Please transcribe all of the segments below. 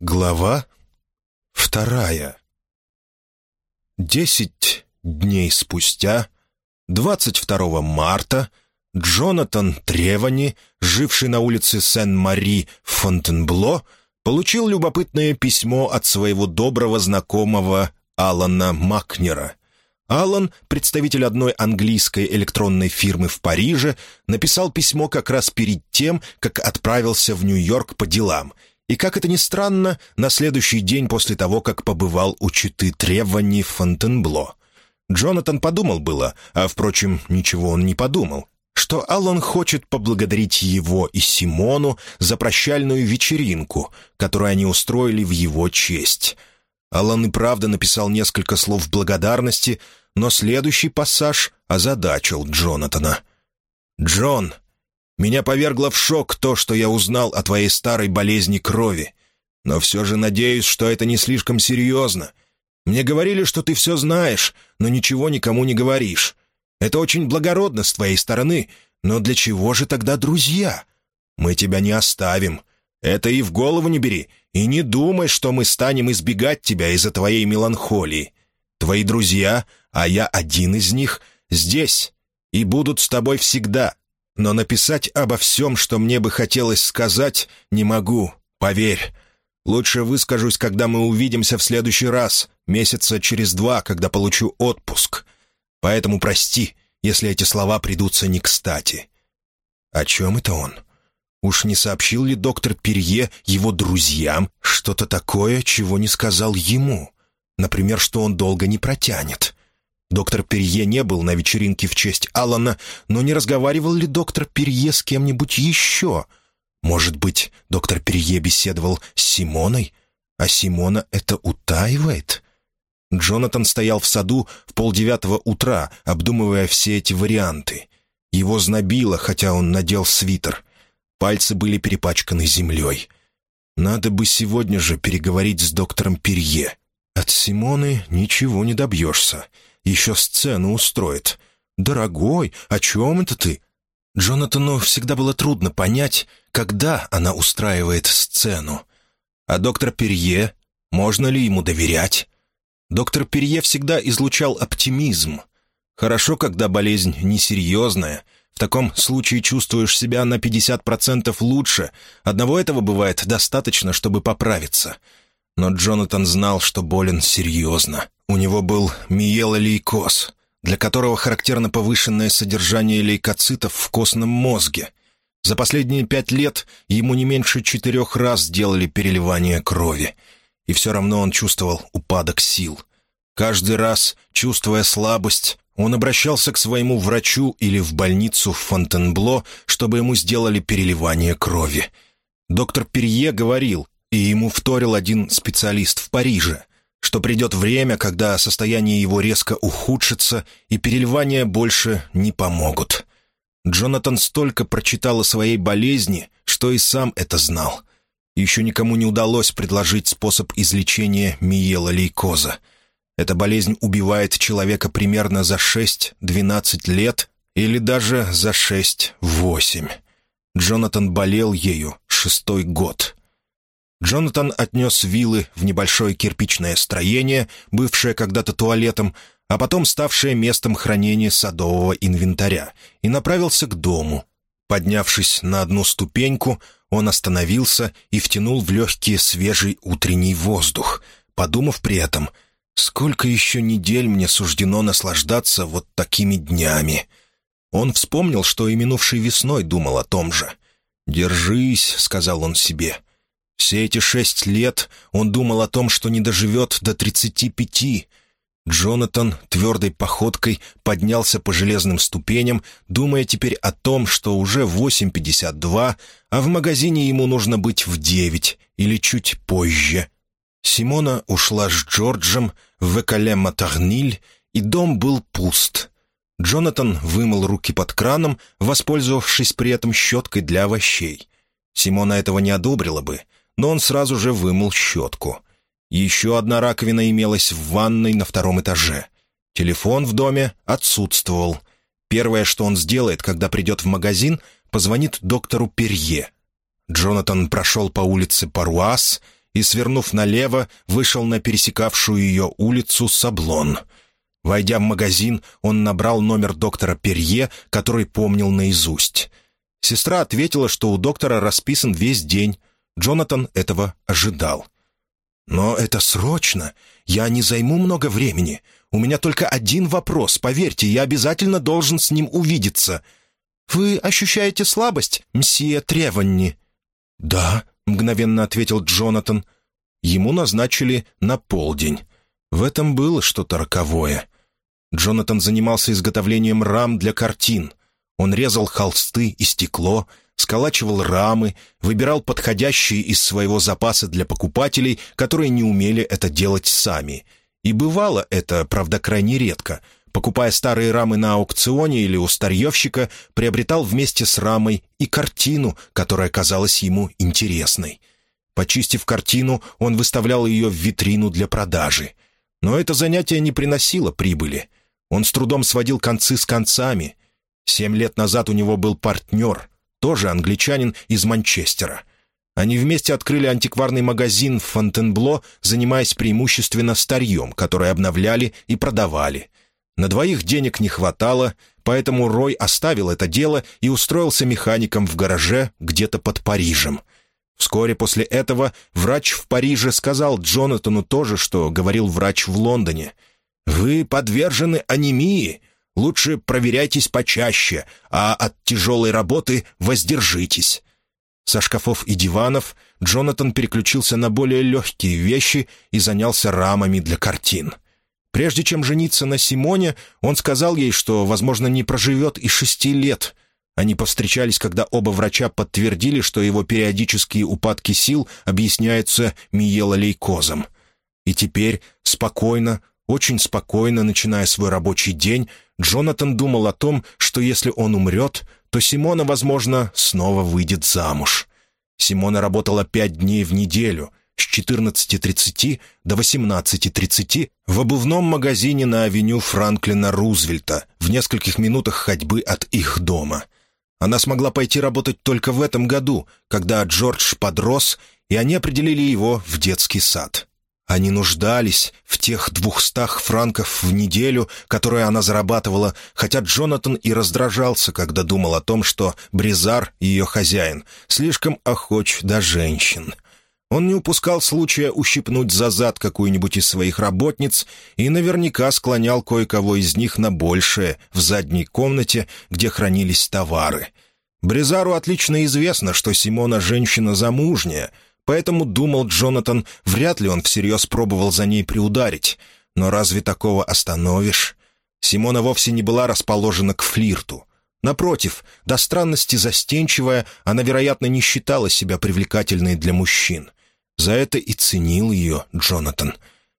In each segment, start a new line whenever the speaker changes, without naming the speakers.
Глава вторая. Десять дней спустя, 22 марта, Джонатан Тревани, живший на улице Сен-Мари в Фонтенбло, получил любопытное письмо от своего доброго знакомого Алана Макнера. Алан, представитель одной английской электронной фирмы в Париже, написал письмо как раз перед тем, как отправился в Нью-Йорк по делам — и, как это ни странно, на следующий день после того, как побывал у читы требований Фонтенбло. Джонатан подумал было, а, впрочем, ничего он не подумал, что Аллан хочет поблагодарить его и Симону за прощальную вечеринку, которую они устроили в его честь. Аллан и правда написал несколько слов благодарности, но следующий пассаж озадачил Джонатана. «Джон, меня повергло в шок то, что я узнал о твоей старой болезни крови. Но все же надеюсь, что это не слишком серьезно. Мне говорили, что ты все знаешь, но ничего никому не говоришь. Это очень благородно с твоей стороны, но для чего же тогда друзья? Мы тебя не оставим. Это и в голову не бери, и не думай, что мы станем избегать тебя из-за твоей меланхолии. Твои друзья, а я один из них, здесь и будут с тобой всегда, но написать обо всем, что мне бы хотелось сказать, не могу, поверь. Лучше выскажусь, когда мы увидимся в следующий раз, месяца через два, когда получу отпуск. Поэтому прости, если эти слова придутся не кстати». «О чем это он? Уж не сообщил ли доктор Перье его друзьям что-то такое, чего не сказал ему? Например, что он долго не протянет?» Доктор Перье не был на вечеринке в честь Алана, но не разговаривал ли доктор Перье с кем-нибудь еще? Может быть, доктор Перье беседовал с Симоной, а Симона это утаивает? Джонатан стоял в саду в полдевятого утра, обдумывая все эти варианты. Его знобило, хотя он надел свитер. Пальцы были перепачканы землей. Надо бы сегодня же переговорить с доктором Перье. От Симоны ничего не добьешься еще сцену устроит. «Дорогой, о чем это ты?» Джонатану всегда было трудно понять, когда она устраивает сцену. А доктор Перье, можно ли ему доверять? Доктор Перье всегда излучал оптимизм. Хорошо, когда болезнь несерьезная. В таком случае чувствуешь себя на 50% лучше. Одного этого бывает достаточно, чтобы поправиться. Но Джонатан знал, что болен серьезно. У него был миелолейкоз, для которого характерно повышенное содержание лейкоцитов в костном мозге. За последние пять лет ему не меньше четырех раз делали переливание крови. И все равно он чувствовал упадок сил. Каждый раз, чувствуя слабость, он обращался к своему врачу или в больницу в Фонтенбло, чтобы ему сделали переливание крови. Доктор Перье говорил, и ему вторил один специалист в Париже что придет время, когда состояние его резко ухудшится, и переливания больше не помогут. Джонатан столько прочитал о своей болезни, что и сам это знал. Еще никому не удалось предложить способ излечения миелолейкоза. Эта болезнь убивает человека примерно за 6-12 лет или даже за 6-8. Джонатан болел ею шестой год. Джонатан отнес виллы в небольшое кирпичное строение, бывшее когда-то туалетом, а потом ставшее местом хранения садового инвентаря, и направился к дому. Поднявшись на одну ступеньку, он остановился и втянул в легкий свежий утренний воздух, подумав при этом, «Сколько еще недель мне суждено наслаждаться вот такими днями?» Он вспомнил, что и минувшей весной думал о том же. «Держись», — сказал он себе, — все эти шесть лет он думал о том, что не доживет до тридцати пяти. Джонатан твердой походкой поднялся по железным ступеням, думая теперь о том, что уже восемь пятьдесят два, а в магазине ему нужно быть в девять или чуть позже. Симона ушла с Джорджем в Экале-Матарниль, и дом был пуст. Джонатан вымыл руки под краном, воспользовавшись при этом щеткой для овощей. Симона этого не одобрила бы — но он сразу же вымыл щетку. Еще одна раковина имелась в ванной на втором этаже. Телефон в доме отсутствовал. Первое, что он сделает, когда придет в магазин, позвонит доктору Перье. Джонатан прошел по улице Паруас и, свернув налево, вышел на пересекавшую ее улицу Саблон. Войдя в магазин, он набрал номер доктора Перье, который помнил наизусть. Сестра ответила, что у доктора расписан весь день. Джонатан этого ожидал. «Но это срочно. Я не займу много времени. У меня только один вопрос. Поверьте, я обязательно должен с ним увидеться. Вы ощущаете слабость, мсье Треванни?» «Да», — мгновенно ответил Джонатан. Ему назначили на полдень. В этом было что-то роковое. Джонатан занимался изготовлением рам для картин. Он резал холсты и стекло, сколачивал рамы, выбирал подходящие из своего запаса для покупателей, которые не умели это делать сами. И бывало это, правда, крайне редко — покупая старые рамы на аукционе или у старьевщика, приобретал вместе с рамой и картину, которая казалась ему интересной. Почистив картину, он выставлял ее в витрину для продажи. Но это занятие не приносило прибыли. Он с трудом сводил концы с концами. Семь лет назад у него был партнер, тоже англичанин из Манчестера. Они вместе открыли антикварный магазин в Фонтенбло, занимаясь преимущественно старьем, которое обновляли и продавали. На двоих денег не хватало, поэтому Рой оставил это дело и устроился механиком в гараже где-то под Парижем. Вскоре после этого врач в Париже сказал Джонатану то же, что говорил врач в Лондоне. «Вы подвержены анемии. Лучше проверяйтесь почаще, а от тяжелой работы воздержитесь». Со шкафов и диванов Джонатан переключился на более легкие вещи и занялся рамами для картин — Прежде чем жениться на Симоне, он сказал ей, что, возможно, не проживет и шести лет. Они повстречались, когда оба врача подтвердили, что его периодические упадки сил объясняются миелолейкозом. И теперь, спокойно, очень спокойно, начиная свой рабочий день, Джонатан думал о том, что если он умрет, то Симона, возможно, снова выйдет замуж. Симона работала пять дней в неделю, с 14.30 до 18.30 в обувном магазине на авеню Франклина Рузвельта в нескольких минутах ходьбы от их дома. Она смогла пойти работать только в этом году, когда Джордж подрос, и они определили его в детский сад. Они нуждались в тех двухстах франков в неделю, которые она зарабатывала, хотя Джонатан и раздражался, когда думал о том, что Бризар, ее хозяин, слишком охоч до женщин — он не упускал случая ущипнуть за зад какую-нибудь из своих работниц и наверняка склонял кое-кого из них на большее в задней комнате, где хранились товары. Брезару отлично известно, что Симона женщина замужняя, поэтому, думал Джонатан, вряд ли он всерьез пробовал за ней приударить. Но разве такого остановишь? Симона вовсе не была расположена к флирту. Напротив, до странности застенчивая, она, вероятно, не считала себя привлекательной для мужчин. За это и ценил ее Джонатан.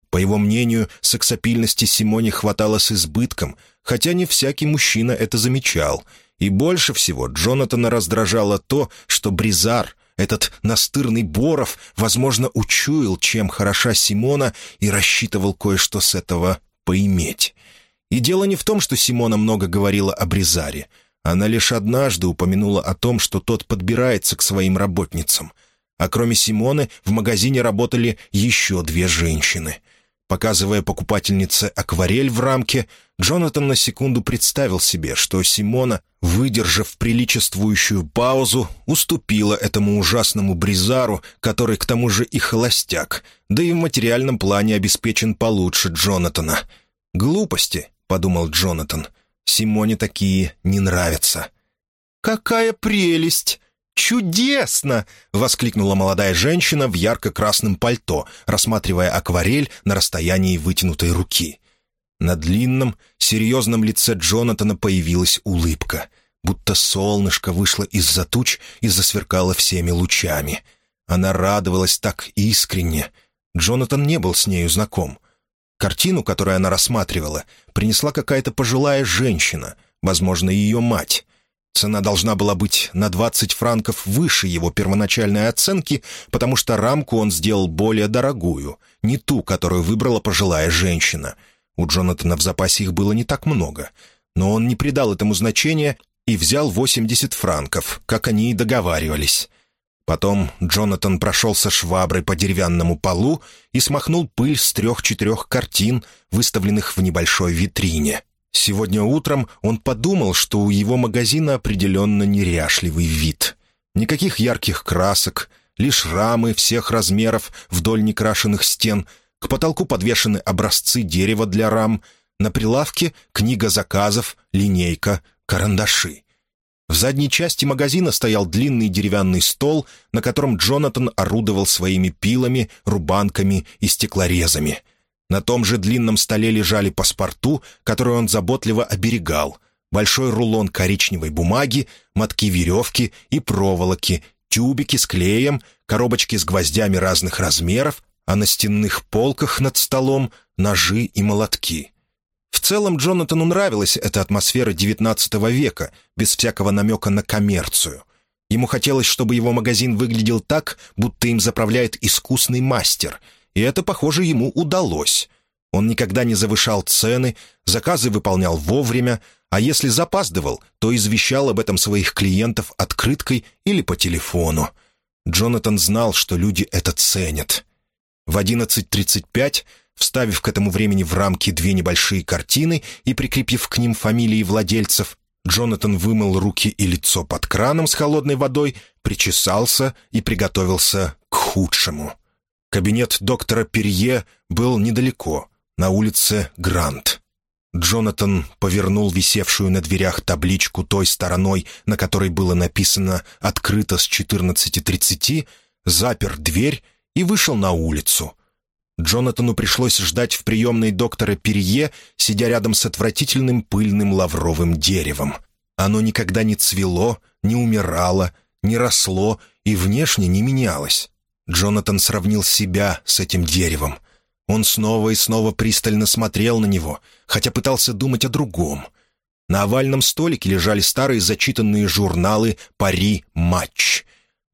По его мнению, сексапильности Симоне хватало с избытком, хотя не всякий мужчина это замечал. И больше всего Джонатана раздражало то, что Бризар, этот настырный Боров, возможно, учуял, чем хороша Симона, и рассчитывал кое-что с этого поиметь. И дело не в том, что Симона много говорила о Бризаре. Она лишь однажды упомянула о том, что тот подбирается к своим работницам — а кроме Симоны в магазине работали еще две женщины. Показывая покупательнице акварель в рамке, Джонатан на секунду представил себе, что Симона, выдержав приличествующую паузу, уступила этому ужасному Бризару, который к тому же и холостяк, да и в материальном плане обеспечен получше Джонатана. «Глупости», — подумал Джонатан, — «Симоне такие не нравятся». «Какая прелесть!» «Чудесно!» — воскликнула молодая женщина в ярко-красном пальто, рассматривая акварель на расстоянии вытянутой руки. На длинном, серьезном лице Джонатана появилась улыбка, будто солнышко вышло из-за туч и засверкало всеми лучами. Она радовалась так искренне. Джонатан не был с нею знаком. Картину, которую она рассматривала, принесла какая-то пожилая женщина, возможно, ее мать. Цена должна была быть на 20 франков выше его первоначальной оценки, потому что рамку он сделал более дорогую, не ту, которую выбрала пожилая женщина. У Джонатана в запасе их было не так много, но он не придал этому значения и взял 80 франков, как они и договаривались. Потом Джонатан прошелся шваброй по деревянному полу и смахнул пыль с трех-четырех картин, выставленных в небольшой витрине. Сегодня утром он подумал, что у его магазина определенно неряшливый вид. Никаких ярких красок, лишь рамы всех размеров вдоль некрашенных стен, к потолку подвешены образцы дерева для рам, на прилавке книга заказов, линейка, карандаши. В задней части магазина стоял длинный деревянный стол, на котором Джонатан орудовал своими пилами, рубанками и стеклорезами. На том же длинном столе лежали паспорту, которые он заботливо оберегал, большой рулон коричневой бумаги, мотки веревки и проволоки, тюбики с клеем, коробочки с гвоздями разных размеров, а на стенных полках над столом ножи и молотки. В целом Джонатану нравилась эта атмосфера XIX века, без всякого намека на коммерцию. Ему хотелось, чтобы его магазин выглядел так, будто им заправляет искусный мастер, и это, похоже, ему удалось. Он никогда не завышал цены, заказы выполнял вовремя, а если запаздывал, то извещал об этом своих клиентов открыткой или по телефону. Джонатан знал, что люди это ценят. В 11.35 Вставив к этому времени в рамки две небольшие картины и прикрепив к ним фамилии владельцев, Джонатан вымыл руки и лицо под краном с холодной водой, причесался и приготовился к худшему. Кабинет доктора Перье был недалеко, на улице Грант. Джонатан повернул висевшую на дверях табличку той стороной, на которой было написано «Открыто с 14.30», запер дверь и вышел на улицу, Джонатану пришлось ждать в приемной доктора Перье, сидя рядом с отвратительным пыльным лавровым деревом. Оно никогда не цвело, не умирало, не росло и внешне не менялось. Джонатан сравнил себя с этим деревом. Он снова и снова пристально смотрел на него, хотя пытался думать о другом. На овальном столике лежали старые зачитанные журналы «Пари Матч»,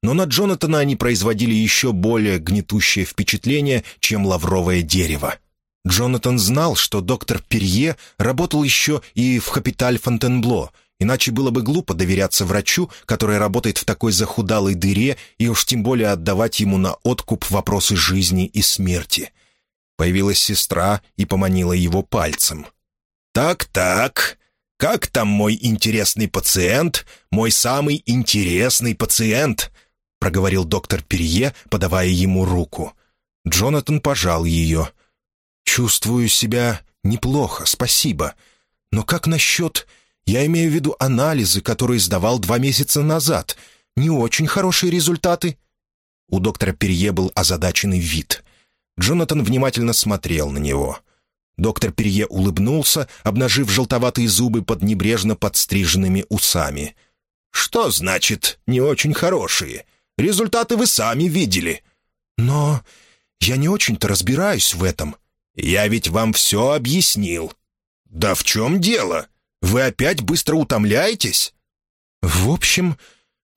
но на Джонатана они производили еще более гнетущее впечатление, чем лавровое дерево. Джонатан знал, что доктор Перье работал еще и в «Хопиталь Фонтенбло», иначе было бы глупо доверяться врачу, который работает в такой захудалой дыре, и уж тем более отдавать ему на откуп вопросы жизни и смерти. Появилась сестра и поманила его пальцем. «Так-так, как там мой интересный пациент, мой самый интересный пациент?» — проговорил доктор Перье, подавая ему руку. Джонатан пожал ее. «Чувствую себя неплохо, спасибо. Но как насчет... Я имею в виду анализы, которые сдавал два месяца назад. Не очень хорошие результаты?» У доктора Перье был озадаченный вид. Джонатан внимательно смотрел на него. Доктор Перье улыбнулся, обнажив желтоватые зубы под небрежно подстриженными усами. «Что значит «не очень хорошие»? Результаты вы сами видели». «Но я не очень-то разбираюсь в этом». «Я ведь вам все объяснил». «Да в чем дело? Вы опять быстро утомляетесь?» «В общем,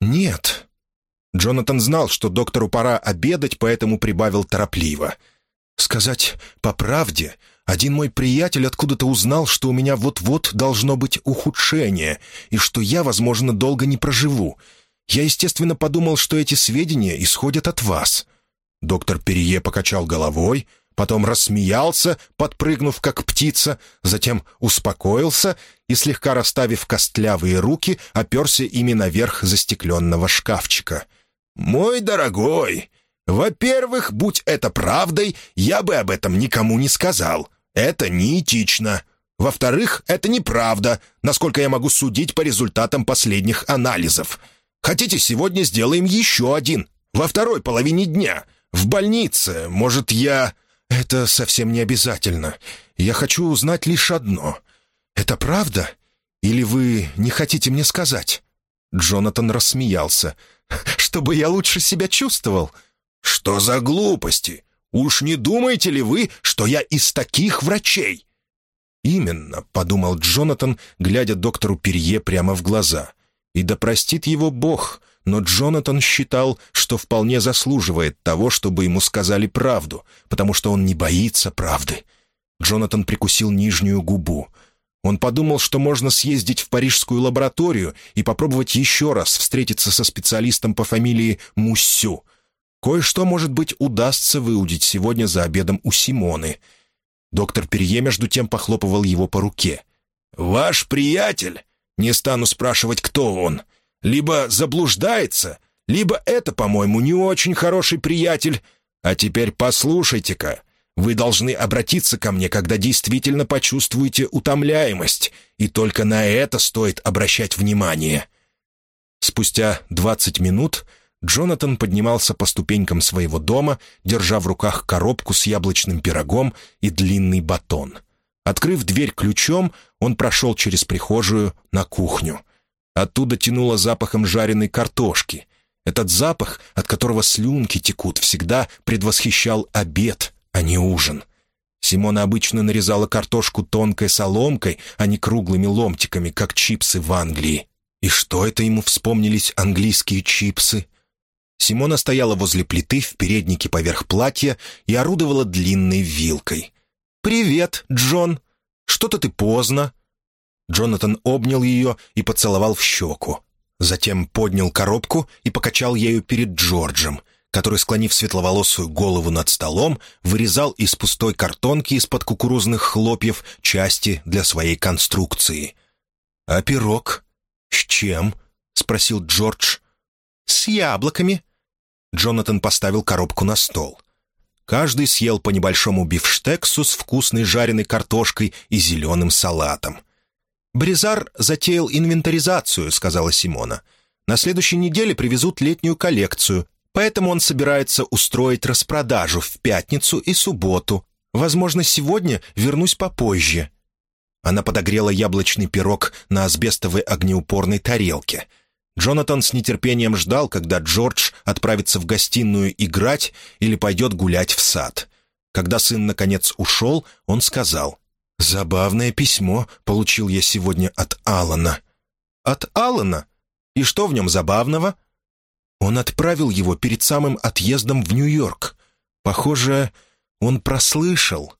нет». Джонатан знал, что доктору пора обедать, поэтому прибавил торопливо. «Сказать по правде, один мой приятель откуда-то узнал, что у меня вот-вот должно быть ухудшение, и что я, возможно, долго не проживу. Я, естественно, подумал, что эти сведения исходят от вас». Доктор Перье покачал головой, потом рассмеялся, подпрыгнув как птица, затем успокоился и, слегка расставив костлявые руки, оперся ими наверх застекленного шкафчика. «Мой дорогой, во-первых, будь это правдой, я бы об этом никому не сказал. Это неэтично. Во-вторых, это неправда, насколько я могу судить по результатам последних анализов». Хотите, сегодня сделаем еще один, во второй половине дня, в больнице. Может, я...» «Это совсем не обязательно. Я хочу узнать лишь одно. Это правда? Или вы не хотите мне сказать?» Джонатан рассмеялся. «Чтобы я лучше себя чувствовал?» «Что за глупости? Уж не думаете ли вы, что я из таких врачей?» «Именно», — подумал Джонатан, глядя доктору Перье прямо в глаза. И да простит его Бог, но Джонатан считал, что вполне заслуживает того, чтобы ему сказали правду, потому что он не боится правды. Джонатан прикусил нижнюю губу. Он подумал, что можно съездить в парижскую лабораторию и попробовать еще раз встретиться со специалистом по фамилии Муссю. Кое-что, может быть, удастся выудить сегодня за обедом у Симоны. Доктор Перье, между тем, похлопывал его по руке. «Ваш приятель? Не стану спрашивать, кто он. Либо заблуждается, либо это, по-моему, не очень хороший приятель. А теперь послушайте-ка. Вы должны обратиться ко мне, когда действительно почувствуете утомляемость, и только на это стоит обращать внимание». Спустя двадцать минут Джонатан поднимался по ступенькам своего дома, держа в руках коробку с яблочным пирогом и длинный батон. Открыв дверь ключом, он прошел через прихожую на кухню. Оттуда тянуло запахом жареной картошки. Этот запах, от которого слюнки текут, всегда предвосхищал обед — а не ужин. Симона обычно нарезала картошку тонкой соломкой, а не круглыми ломтиками, как чипсы в Англии. И что это ему вспомнились английские чипсы? Симона стояла возле плиты в переднике поверх платья и орудовала длинной вилкой. «Привет, Джон! Что-то ты поздно!» Джонатан обнял ее и поцеловал в щеку. Затем поднял коробку и покачал ею перед Джорджем, который, склонив светловолосую голову над столом, вырезал из пустой картонки из-под кукурузных хлопьев части для своей конструкции. «А пирог? С чем?» — спросил Джордж. «С яблоками». Джонатан поставил коробку на стол. Каждый съел по небольшому бифштексу с вкусной жареной картошкой и зеленым салатом. «Бризар затеял инвентаризацию», — сказала Симона. «На следующей неделе привезут летнюю коллекцию, Поэтому он собирается устроить распродажу в пятницу и субботу. Возможно, сегодня вернусь попозже». Она подогрела яблочный пирог на асбестовой огнеупорной тарелке. Джонатан с нетерпением ждал, когда Джордж отправится в гостиную играть или пойдет гулять в сад. Когда сын, наконец, ушел, он сказал, «Забавное письмо получил я сегодня от Алана». «От Алана? И что в нем забавного?» Он отправил его перед самым отъездом в Нью-Йорк. Похоже, он прослышал.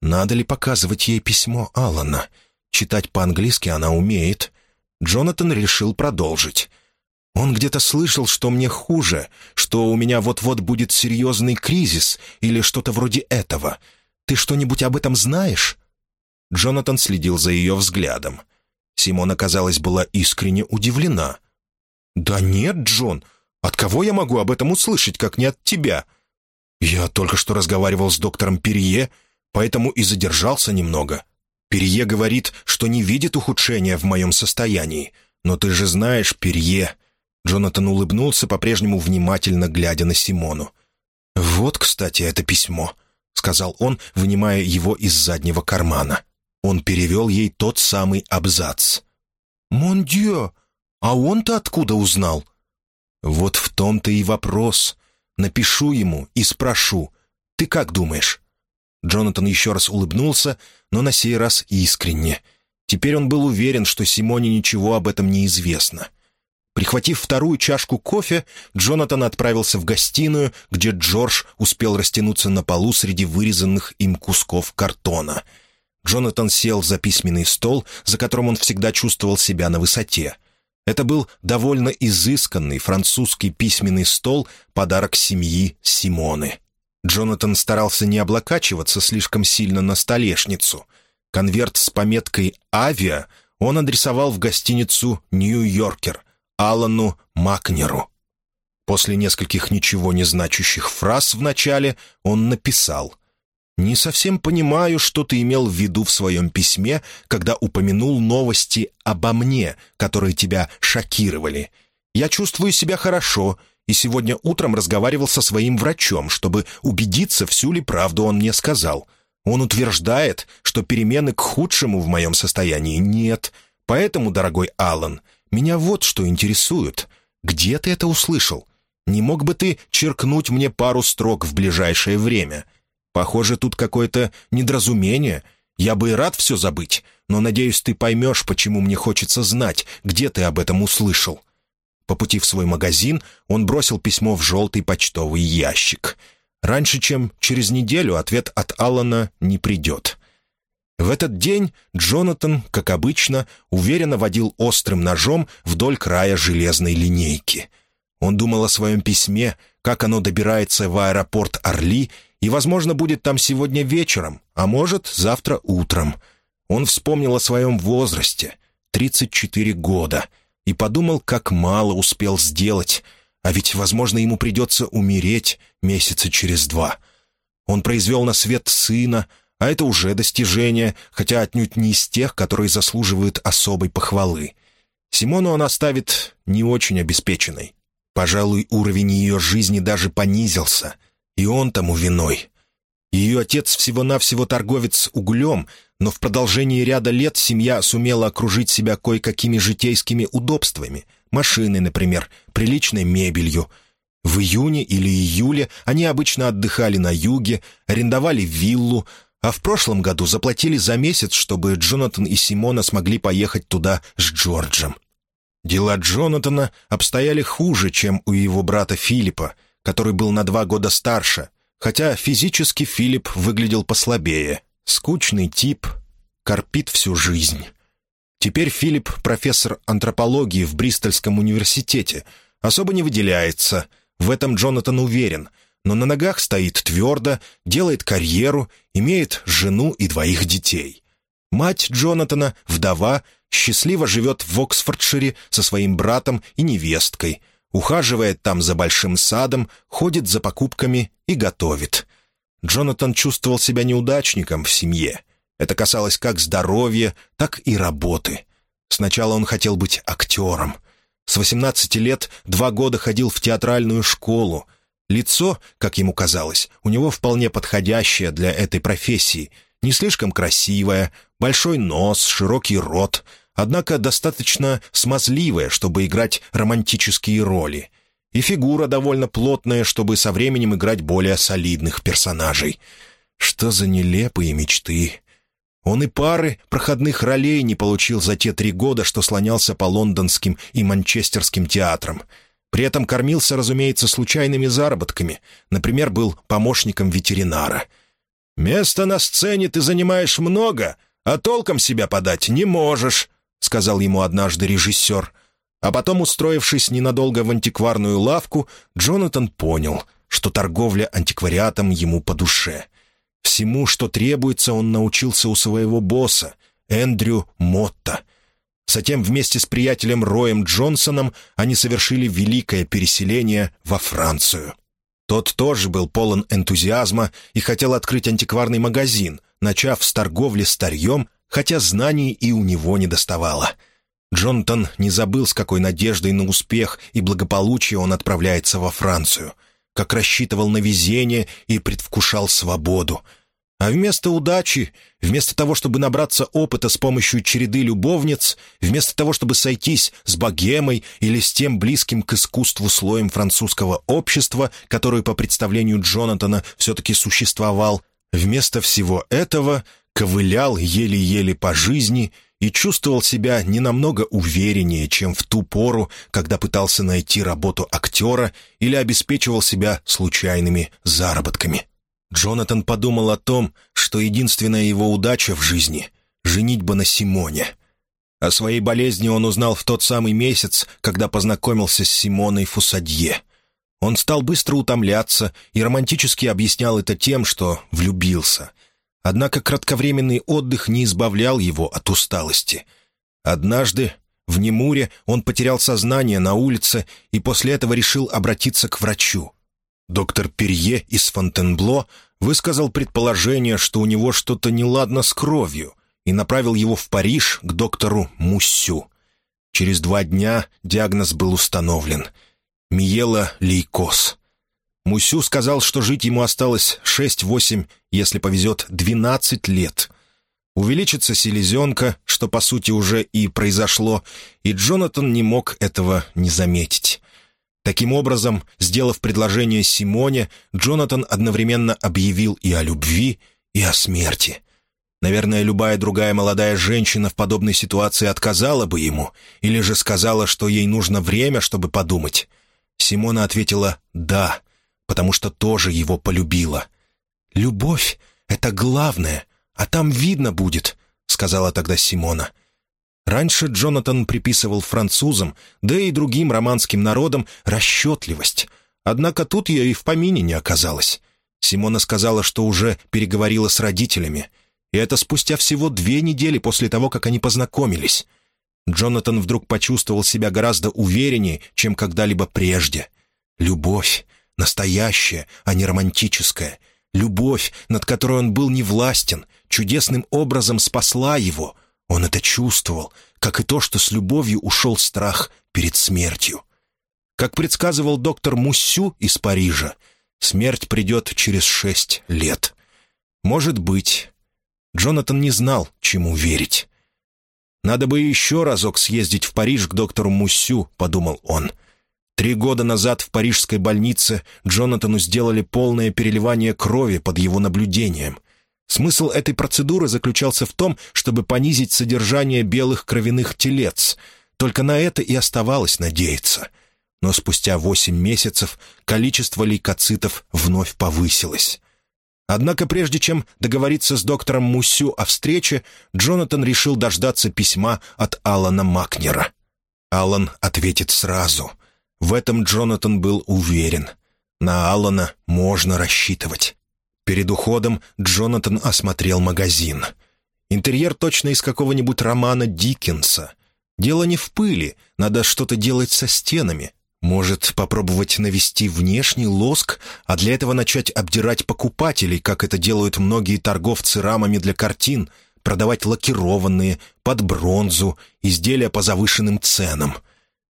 Надо ли показывать ей письмо Алана? Читать по-английски она умеет. Джонатан решил продолжить. Он где-то слышал, что мне хуже, что у меня вот-вот будет серьезный кризис или что-то вроде этого. Ты что-нибудь об этом знаешь?» Джонатан следил за ее взглядом. Симона, казалось, была искренне удивлена. «Да нет, Джон, от кого я могу об этом услышать, как не от тебя? Я только что разговаривал с доктором Перье, поэтому и задержался немного. Перье говорит, что не видит ухудшения в моем состоянии. Но ты же знаешь, Перье...» Джонатан улыбнулся, по-прежнему внимательно глядя на Симону. «Вот, кстати, это письмо», — сказал он, вынимая его из заднего кармана. Он перевел ей тот самый абзац. «Мон а он-то откуда узнал?» «Вот в том-то и вопрос. Напишу ему и спрошу. Ты как думаешь?» Джонатан еще раз улыбнулся, но на сей раз искренне. Теперь он был уверен, что Симоне ничего об этом не известно. Прихватив вторую чашку кофе, Джонатан отправился в гостиную, где Джордж успел растянуться на полу среди вырезанных им кусков картона. Джонатан сел за письменный стол, за которым он всегда чувствовал себя на высоте — это был довольно изысканный французский письменный стол, подарок семьи Симоны. Джонатан старался не облокачиваться слишком сильно на столешницу. Конверт с пометкой «Авиа» он адресовал в гостиницу «Нью-Йоркер» Алану Макнеру. После нескольких ничего не значащих фраз в начале он написал «Не совсем понимаю, что ты имел в виду в своем письме, когда упомянул новости обо мне, которые тебя шокировали. Я чувствую себя хорошо, и сегодня утром разговаривал со своим врачом, чтобы убедиться, всю ли правду он мне сказал. Он утверждает, что перемены к худшему в моем состоянии нет. Поэтому, дорогой Аллан, меня вот что интересует. Где ты это услышал? Не мог бы ты черкнуть мне пару строк в ближайшее время?» Похоже, тут какое-то недоразумение. Я бы и рад все забыть, но, надеюсь, ты поймешь, почему мне хочется знать, где ты об этом услышал». По пути в свой магазин он бросил письмо в желтый почтовый ящик. Раньше, чем через неделю, ответ от Аллана не придет. В этот день Джонатан, как обычно, уверенно водил острым ножом вдоль края железной линейки. Он думал о своем письме, как оно добирается в аэропорт Орли и, возможно, будет там сегодня вечером, а может, завтра утром. Он вспомнил о своем возрасте — 34 года — и подумал, как мало успел сделать, а ведь, возможно, ему придется умереть месяца через два. Он произвел на свет сына — а это уже достижение, хотя отнюдь не из тех, которые заслуживают особой похвалы. Симону он оставит не очень обеспеченной. Пожалуй, уровень ее жизни даже понизился, и он тому виной. Ее отец всего-навсего торговец углем, но в продолжении ряда лет семья сумела окружить себя кое-какими житейскими удобствами. Машиной, например, приличной мебелью. В июне или июле они обычно отдыхали на юге, арендовали виллу, а в прошлом году заплатили за месяц, чтобы Джонатан и Симона смогли поехать туда с Джорджем. Дела Джонатана обстояли хуже, чем у его брата Филиппа, который был на два года старше, хотя физически Филипп выглядел послабее. Скучный тип, корпит всю жизнь. Теперь Филипп профессор антропологии в Бристольском университете, особо не выделяется, в этом Джонатан уверен — но на ногах стоит твердо, делает карьеру, имеет жену и двоих детей. Мать Джонатана, вдова, счастливо живет в Оксфордшире со своим братом и невесткой, ухаживает там за большим садом, ходит за покупками и готовит. Джонатан чувствовал себя неудачником в семье. Это касалось как здоровья, так и работы. Сначала он хотел быть актером. С 18 лет два года ходил в театральную школу — Лицо, как ему казалось, у него вполне подходящее для этой профессии. Не слишком красивое, большой нос, широкий рот, однако достаточно смазливое, чтобы играть романтические роли. И фигура довольно плотная, чтобы со временем играть более солидных персонажей. Что за нелепые мечты! Он и пары проходных ролей не получил за те три года, что слонялся по лондонским и манчестерским театрам — при этом кормился, разумеется, случайными заработками. Например, был помощником ветеринара. «Места на сцене ты занимаешь много, а толком себя подать не можешь», — сказал ему однажды режиссер. А потом, устроившись ненадолго в антикварную лавку, Джонатан понял, что торговля антиквариатом ему по душе. Всему, что требуется, он научился у своего босса, Эндрю Мотта — Затем вместе с приятелем Роем Джонсоном они совершили великое переселение во Францию. Тот тоже был полон энтузиазма и хотел открыть антикварный магазин, начав с торговли старьем, хотя знаний и у него не доставало. Джонтон не забыл, с какой надеждой на успех и благополучие он отправляется во Францию, как рассчитывал на везение и предвкушал свободу — а вместо удачи, вместо того, чтобы набраться опыта с помощью череды любовниц, вместо того, чтобы сойтись с богемой или с тем близким к искусству слоем французского общества, который, по представлению Джонатана, все-таки существовал, вместо всего этого ковылял еле-еле по жизни и чувствовал себя не намного увереннее, чем в ту пору, когда пытался найти работу актера или обеспечивал себя случайными заработками. Джонатан подумал о том, что единственная его удача в жизни — женитьба на Симоне. О своей болезни он узнал в тот самый месяц, когда познакомился с Симоной Фусадье. Он стал быстро утомляться и романтически объяснял это тем, что влюбился. Однако кратковременный отдых не избавлял его от усталости. Однажды в Немуре он потерял сознание на улице и после этого решил обратиться к врачу. Доктор Перье из Фонтенбло высказал предположение, что у него что-то неладно с кровью, и направил его в Париж к доктору Муссю. Через два дня диагноз был установлен — миела лейкоз. Мусю сказал, что жить ему осталось 6-8, если повезет, 12 лет. Увеличится селезенка, что, по сути, уже и произошло, и Джонатан не мог этого не заметить. Таким образом, сделав предложение Симоне, Джонатан одновременно объявил и о любви, и о смерти. Наверное, любая другая молодая женщина в подобной ситуации отказала бы ему, или же сказала, что ей нужно время, чтобы подумать. Симона ответила «да», потому что тоже его полюбила. «Любовь — это главное, а там видно будет», — сказала тогда Симона. Раньше Джонатан приписывал французам, да и другим романским народам, расчетливость. Однако тут ее и в помине не оказалось. Симона сказала, что уже переговорила с родителями. И это спустя всего две недели после того, как они познакомились. Джонатан вдруг почувствовал себя гораздо увереннее, чем когда-либо прежде. Любовь, настоящая, а не романтическая. Любовь, над которой он был невластен, чудесным образом спасла его. Он это чувствовал, как и то, что с любовью ушел страх перед смертью. Как предсказывал доктор Муссю из Парижа, смерть придет через шесть лет. Может быть. Джонатан не знал, чему верить. «Надо бы еще разок съездить в Париж к доктору Муссю», — подумал он. Три года назад в парижской больнице Джонатану сделали полное переливание крови под его наблюдением. Смысл этой процедуры заключался в том, чтобы понизить содержание белых кровяных телец. Только на это и оставалось надеяться. Но спустя восемь месяцев количество лейкоцитов вновь повысилось. Однако прежде чем договориться с доктором Мусю о встрече, Джонатан решил дождаться письма от Алана Макнера. Алан ответит сразу. В этом Джонатан был уверен. На Алана можно рассчитывать. Перед уходом Джонатан осмотрел магазин. Интерьер точно из какого-нибудь романа Диккенса. Дело не в пыли, надо что-то делать со стенами, может, попробовать навести внешний лоск, а для этого начать обдирать покупателей, как это делают многие торговцы рамами для картин, продавать лакированные, под бронзу, изделия по завышенным ценам.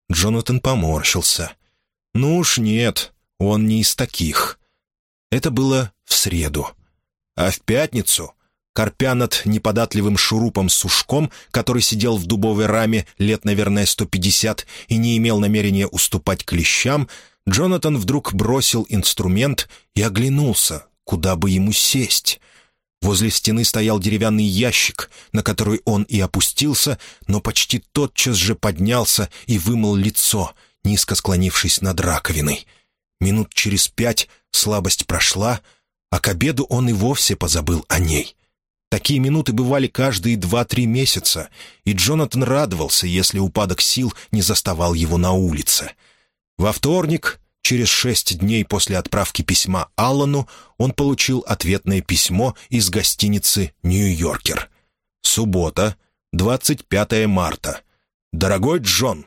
Джонатан поморщился. «Ну уж нет, он не из таких». Это было в среду. А в пятницу Корпя над неподатливым шурупом-сушком, который сидел в дубовой раме лет, наверное, 150 и не имел намерения уступать клещам, Джонатан вдруг бросил инструмент и оглянулся, куда бы ему сесть. Возле стены стоял деревянный ящик, на который он и опустился, но почти тотчас же поднялся и вымыл лицо, низко склонившись над раковиной. Минут через пять слабость прошла, а к обеду он и вовсе позабыл о ней. Такие минуты бывали каждые два-три месяца, и Джонатан радовался, если упадок сил не заставал его на улице. Во вторник, через шесть дней после отправки письма Аллану, он получил ответное письмо из гостиницы «Нью-Йоркер». Суббота, 25 марта. «Дорогой Джон,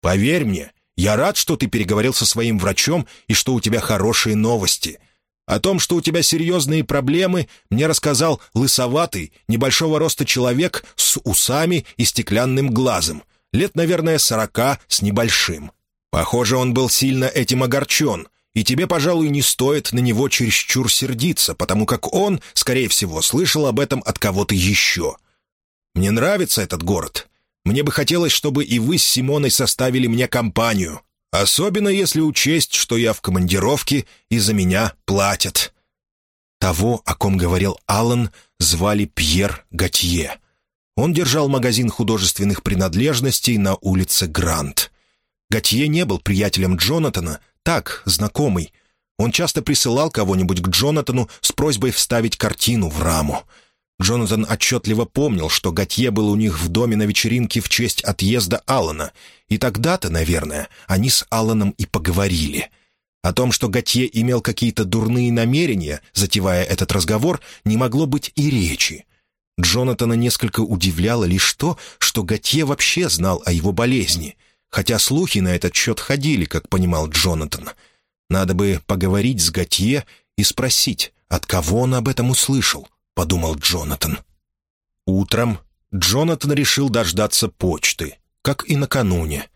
поверь мне, я рад, что ты переговорил со своим врачом и что у тебя хорошие новости. О том, что у тебя серьезные проблемы, мне рассказал лысоватый, небольшого роста человек с усами и стеклянным глазом. Лет, наверное, сорока с небольшим. Похоже, он был сильно этим огорчен, и тебе, пожалуй, не стоит на него чересчур сердиться, потому как он, скорее всего, слышал об этом от кого-то еще. Мне нравится этот город. Мне бы хотелось, чтобы и вы с Симоной составили мне компанию. Особенно если учесть, что я в командировке и за меня платят». Того, о ком говорил Аллан, звали Пьер Готье. Он держал магазин художественных принадлежностей на улице Грант. Готье не был приятелем Джонатана, так, знакомый. Он часто присылал кого-нибудь к Джонатану с просьбой вставить картину в раму — Джонатан отчетливо помнил, что Готье был у них в доме на вечеринке в честь отъезда Алана, и тогда-то, наверное, они с Аланом и поговорили. О том, что Готье имел какие-то дурные намерения, затевая этот разговор, не могло быть и речи. Джонатана несколько удивляло лишь то, что Готье вообще знал о его болезни, хотя слухи на этот счет ходили, как понимал Джонатан. Надо бы поговорить с Готье и спросить, от кого он об этом услышал подумал Джонатан. Утром Джонатан решил дождаться почты, как и накануне.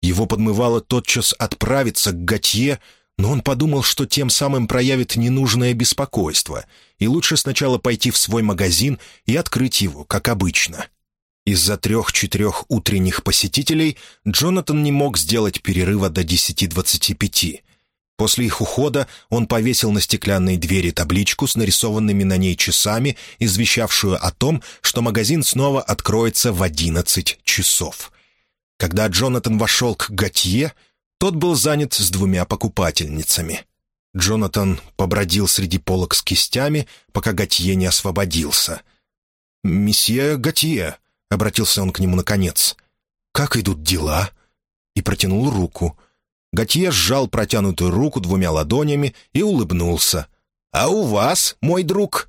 Его подмывало тотчас отправиться к Готье, но он подумал, что тем самым проявит ненужное беспокойство, и лучше сначала пойти в свой магазин и открыть его, как обычно. Из-за трех-четырех утренних посетителей Джонатан не мог сделать перерыва до десяти двадцати пяти. После их ухода он повесил на стеклянной двери табличку с нарисованными на ней часами, извещавшую о том, что магазин снова откроется в одиннадцать часов. Когда Джонатан вошел к Готье, тот был занят с двумя покупательницами. Джонатан побродил среди полок с кистями, пока Готье не освободился. «Месье Готье», — обратился он к нему наконец, — «как идут дела?» И протянул руку. Готье сжал протянутую руку двумя ладонями и улыбнулся. «А у вас, мой друг?»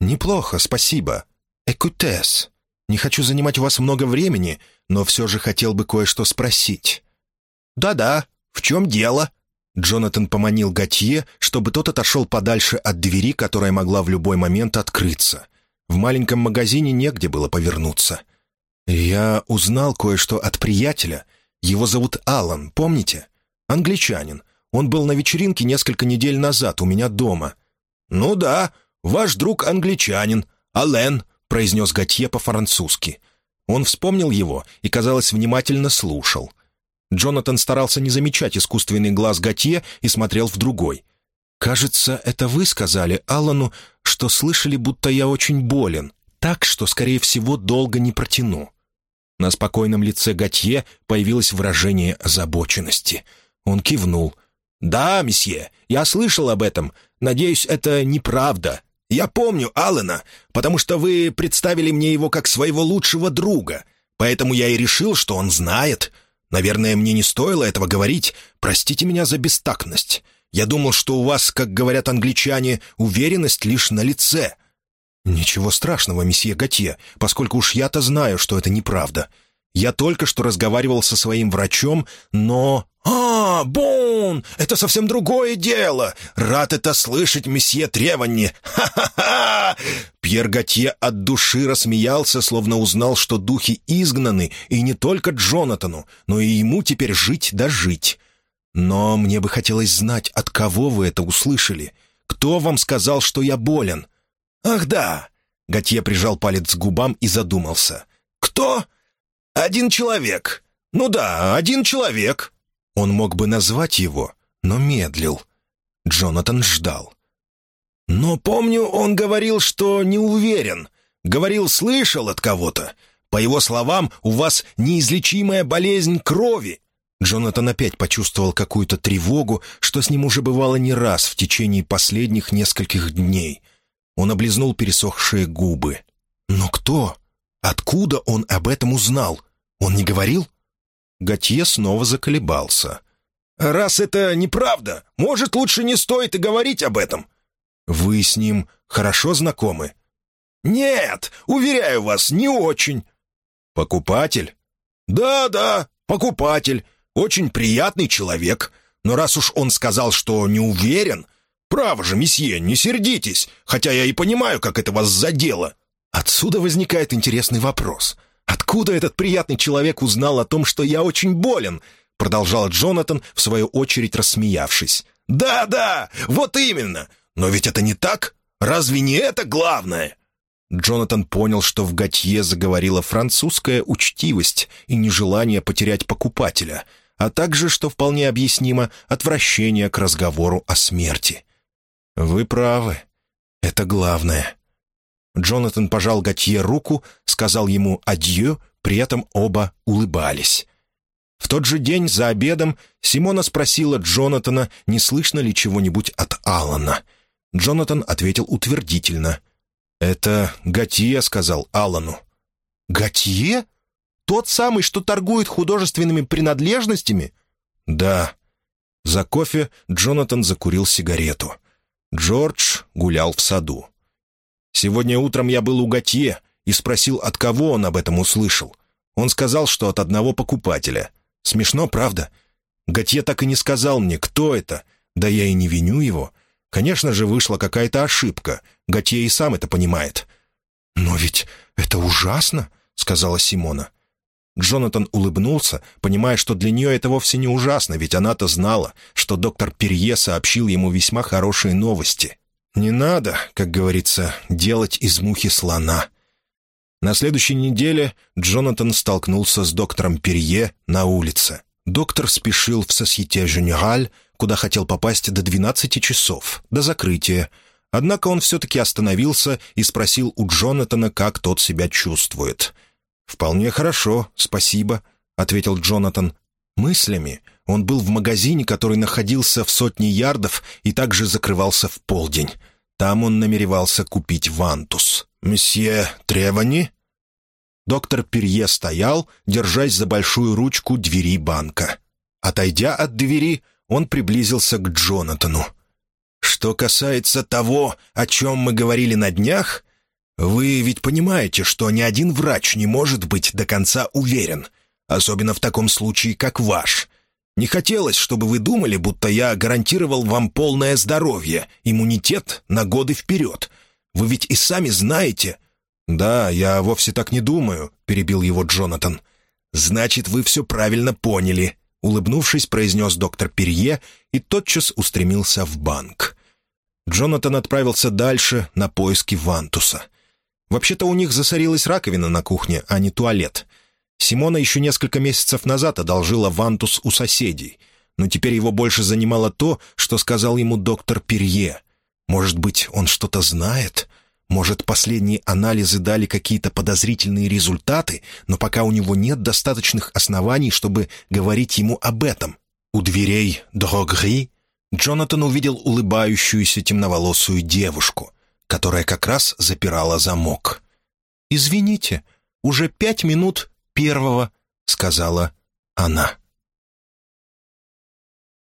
«Неплохо, спасибо. Экутес. Не хочу занимать у вас много времени, но все же хотел бы кое-что спросить». «Да-да, в чем дело?» Джонатан поманил Готье, чтобы тот отошел подальше от двери, которая могла в любой момент открыться. В маленьком магазине негде было повернуться. «Я узнал кое-что от приятеля. Его зовут Алан, помните? Англичанин. Он был на вечеринке несколько недель назад у меня дома». «Ну да, ваш друг англичанин, Ален», — произнес Готье по-французски. Он вспомнил его и, казалось, внимательно слушал. Джонатан старался не замечать искусственный глаз Готье и смотрел в другой. «Кажется, это вы сказали Аллану, что слышали, будто я очень болен, так что, скорее всего, долго не протяну». На спокойном лице Готье появилось выражение озабоченности. Он кивнул. «Да, месье, я слышал об этом. Надеюсь, это неправда. Я помню Аллена, потому что вы представили мне его как своего лучшего друга. Поэтому я и решил, что он знает. Наверное, мне не стоило этого говорить. Простите меня за бестактность. Я думал, что у вас, как говорят англичане, уверенность лишь на лице». «Ничего страшного, месье Готье, поскольку уж я-то знаю, что это неправда. Я только что разговаривал со своим врачом, но...» «А, Бон! Это совсем другое дело! Рад это слышать, месье Треванни! Ха-ха-ха!» Пьер Готье от души рассмеялся, словно узнал, что духи изгнаны, и не только Джонатану, но и ему теперь жить да жить. «Но мне бы хотелось знать, от кого вы это услышали. Кто вам сказал, что я болен?» «Ах да!» — Готье прижал палец к губам и задумался. «Кто?» «Один человек. Ну да, один человек». Он мог бы назвать его, но медлил. Джонатан ждал. «Но помню, он говорил, что не уверен. Говорил, слышал от кого-то. По его словам, у вас неизлечимая болезнь крови». Джонатан опять почувствовал какую-то тревогу, что с ним уже бывало не раз в течение последних нескольких дней. Он облизнул пересохшие губы. «Но кто? Откуда он об этом узнал? Он не говорил?» Готье снова заколебался. «Раз это неправда, может, лучше не стоит и говорить об этом». «Вы с ним хорошо знакомы?» «Нет, уверяю вас, не очень». «Покупатель?» «Да-да, покупатель. Очень приятный человек. Но раз уж он сказал, что не уверен...» «Право же, месье, не сердитесь, хотя я и понимаю, как это вас задело». Отсюда возникает интересный вопрос. «Откуда этот приятный человек узнал о том, что я очень болен?» Продолжал Джонатан, в свою очередь рассмеявшись. «Да-да, вот именно! Но ведь это не так? Разве не это главное?» Джонатан понял, что в Готье заговорила французская учтивость и нежелание потерять покупателя, а также, что вполне объяснимо, отвращение к разговору о смерти. «Вы правы. Это главное. Джонатан пожал Готье руку, сказал ему «адьё», при этом оба улыбались. В тот же день за обедом Симона спросила Джонатана, не слышно ли чего-нибудь от Алана. Джонатан ответил утвердительно. «Это Готье», — сказал Алану. «Готье? Тот самый, что торгует художественными принадлежностями?» «Да». За кофе Джонатан закурил сигарету. Джордж гулял в саду. Сегодня утром я был у Готье и спросил, от кого он об этом услышал. Он сказал, что от одного покупателя. Смешно, правда? Готье так и не сказал мне, кто это. Да я и не виню его. Конечно же, вышла какая-то ошибка. Готье и сам это понимает. «Но ведь это ужасно», — сказала Симона. Джонатан улыбнулся, понимая, что для нее это вовсе не ужасно, ведь она-то знала, что доктор Перье сообщил ему весьма хорошие новости. Не надо, как говорится, делать из мухи слона. На следующей неделе Джонатан столкнулся с доктором Перье на улице. Доктор спешил в Сосьете Женераль, куда хотел попасть до 12 часов, до закрытия. Однако он все-таки остановился и спросил у Джонатана, как тот себя чувствует. «Вполне хорошо, спасибо», — ответил Джонатан. Мыслями он был в магазине, который находился в сотне ярдов и также закрывался в полдень. Там он намеревался купить вантус. «Месье Тревани?» Доктор Перье стоял, держась за большую ручку двери банка. Отойдя от двери, он приблизился к Джонатану. «Что касается того, о чем мы говорили на днях, вы ведь понимаете, что ни один врач не может быть до конца уверен, особенно в таком случае, как ваш. Не хотелось, чтобы вы думали, будто я гарантировал вам полное здоровье, иммунитет на годы вперед. Вы ведь и сами знаете, «Да, я вовсе так не думаю», — перебил его Джонатан. «Значит, вы все правильно поняли», — улыбнувшись, произнес доктор Перье и тотчас устремился в банк. Джонатан отправился дальше на поиски Вантуса. Вообще-то у них засорилась раковина на кухне, а не туалет. Симона еще несколько месяцев назад одолжила Вантус у соседей, но теперь его больше занимало то, что сказал ему доктор Перье. Может быть, он что-то знает?» Может, последние анализы дали какие-то подозрительные результаты, но пока у него нет достаточных оснований, чтобы говорить ему об этом. У дверей Дрогри Джонатан увидел улыбающуюся темноволосую девушку, которая как раз запирала замок. «Извините, уже пять минут первого», — сказала она.